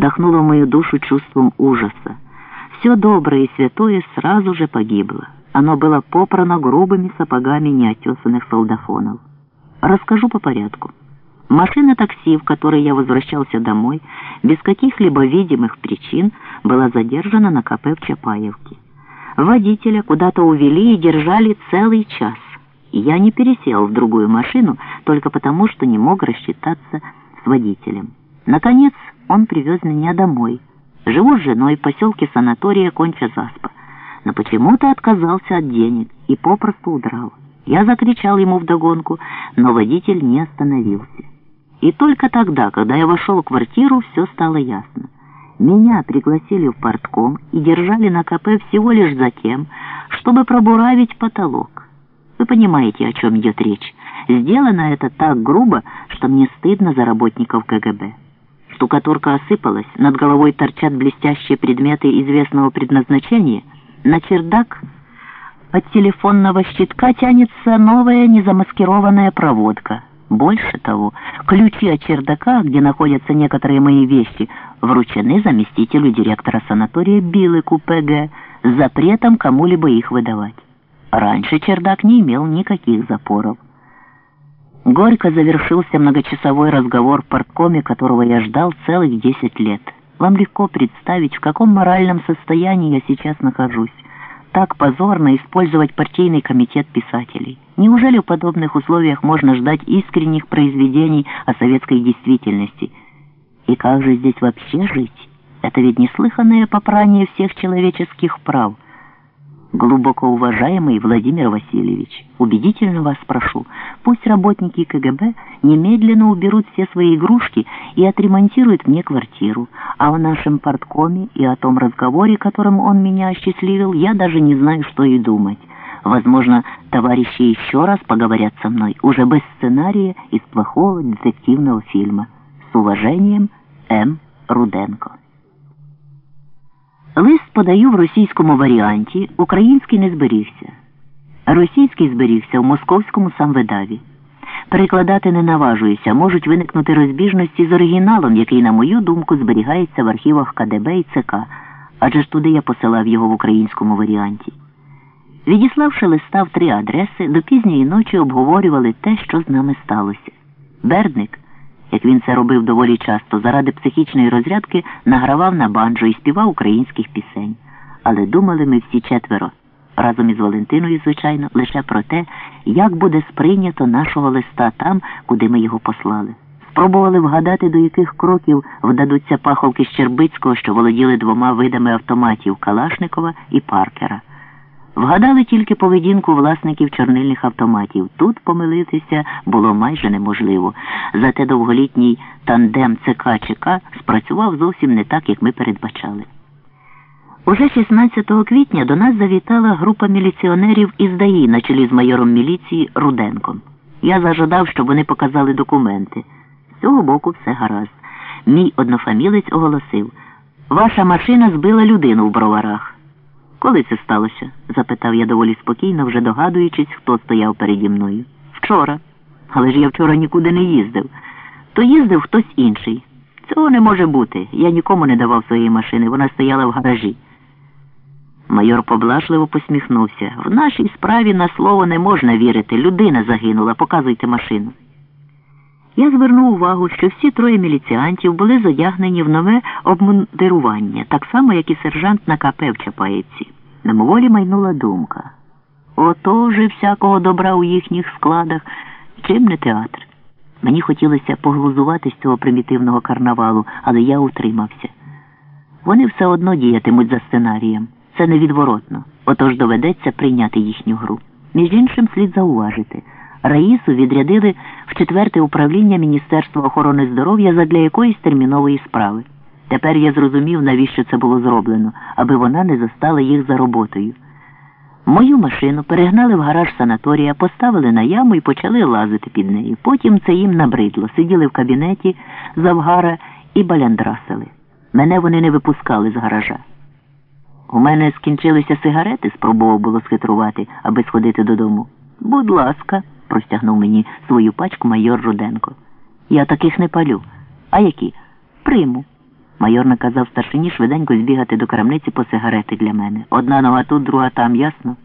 дохнуло в мою душу чувством ужаса. Все доброе и святое сразу же погибло. Оно было попрано грубыми сапогами неотесанных солдафонов. Расскажу по порядку. Машина такси, в которой я возвращался домой, без каких-либо видимых причин, была задержана на КП в Чапаевке. Водителя куда-то увели и держали целый час. Я не пересел в другую машину только потому, что не мог рассчитаться с водителем. Наконец он привез меня домой. Живу с женой в поселке санатория Конча-Заспа, но почему-то отказался от денег и попросту удрал. Я закричал ему вдогонку, но водитель не остановился. И только тогда, когда я вошел в квартиру, все стало ясно. Меня пригласили в портком и держали на КП всего лишь за тем, чтобы пробуравить потолок. Вы понимаете, о чем идет речь. Сделано это так грубо, что мне стыдно за работников КГБ. Штукатурка осыпалась, над головой торчат блестящие предметы известного предназначения. На чердак от телефонного щитка тянется новая незамаскированная проводка. Больше того, ключи от чердака, где находятся некоторые мои вещи, вручены заместителю директора санатория Билыку ПГ с запретом кому-либо их выдавать. Раньше чердак не имел никаких запоров. Горько завершился многочасовой разговор в парткоме, которого я ждал целых десять лет. Вам легко представить, в каком моральном состоянии я сейчас нахожусь. Так позорно использовать партийный комитет писателей. Неужели в подобных условиях можно ждать искренних произведений о советской действительности? И как же здесь вообще жить? Это ведь неслыханное попрание всех человеческих прав – Глубоко уважаемый Владимир Васильевич, убедительно вас прошу, пусть работники КГБ немедленно уберут все свои игрушки и отремонтируют мне квартиру, а о нашем порткоме и о том разговоре, которым он меня осчастливил, я даже не знаю, что и думать. Возможно, товарищи еще раз поговорят со мной, уже без сценария из плохого детективного фильма. С уважением, М. Руденко. Лист подаю в російському варіанті, український не зберігся. Російський зберігся в московському самвидаві. Перекладати не наважуюся, можуть виникнути розбіжності з оригіналом, який, на мою думку, зберігається в архівах КДБ і ЦК, адже ж туди я посилав його в українському варіанті. Відіславши листа в три адреси, до пізньої ночі обговорювали те, що з нами сталося. Бердник як він це робив доволі часто, заради психічної розрядки награвав на банджо і співав українських пісень. Але думали ми всі четверо, разом із Валентиною, звичайно, лише про те, як буде сприйнято нашого листа там, куди ми його послали. Спробували вгадати, до яких кроків вдадуться паховки Щербицького, що володіли двома видами автоматів Калашникова і Паркера. Вгадали тільки поведінку власників чорнильних автоматів. Тут помилитися було майже неможливо. Зате довголітній тандем ЦК-ЧК спрацював зовсім не так, як ми передбачали. Уже 16 квітня до нас завітала група міліціонерів із ДАІ на чолі з майором міліції Руденком. Я зажадав, щоб вони показали документи. З цього боку все гаразд. Мій однофамілець оголосив Ваша машина збила людину в броварах. Коли це сталося? запитав я доволі спокійно, вже догадуючись, хто стояв переді мною. Вчора. Але ж я вчора нікуди не їздив. То їздив хтось інший. Цього не може бути. Я нікому не давав своєї машини, вона стояла в гаражі. Майор поблажливо посміхнувся. В нашій справі на слово не можна вірити. Людина загинула. Показуйте машину. Я звернув увагу, що всі троє міліціантів були задягнені в нове обмундирування, так само, як і сержант на КП в Чапаївці. Мимоволі майнула думка. Ото же всякого добра у їхніх складах, чим не театр. Мені хотілося поглузувати з цього примітивного карнавалу, але я утримався. Вони все одно діятимуть за сценарієм. Це невідворотно. Отож доведеться прийняти їхню гру. Між іншим слід зауважити. Раїсу відрядили в четверте управління Міністерства охорони здоров'я задля якоїсь термінової справи. Тепер я зрозумів, навіщо це було зроблено, аби вона не застала їх за роботою. Мою машину перегнали в гараж санаторія, поставили на яму і почали лазити під нею. Потім це їм набридло. Сиділи в кабінеті завгара і баляндрасили. Мене вони не випускали з гаража. У мене скінчилися сигарети, спробував було схитрувати, аби сходити додому. Будь ласка простягнув мені свою пачку майор Руденко. Я таких не палю. А які? Приму. Майор наказав старшині швиденько збігати до крамниці по сигарети для мене. Одна нога тут, друга там, ясно?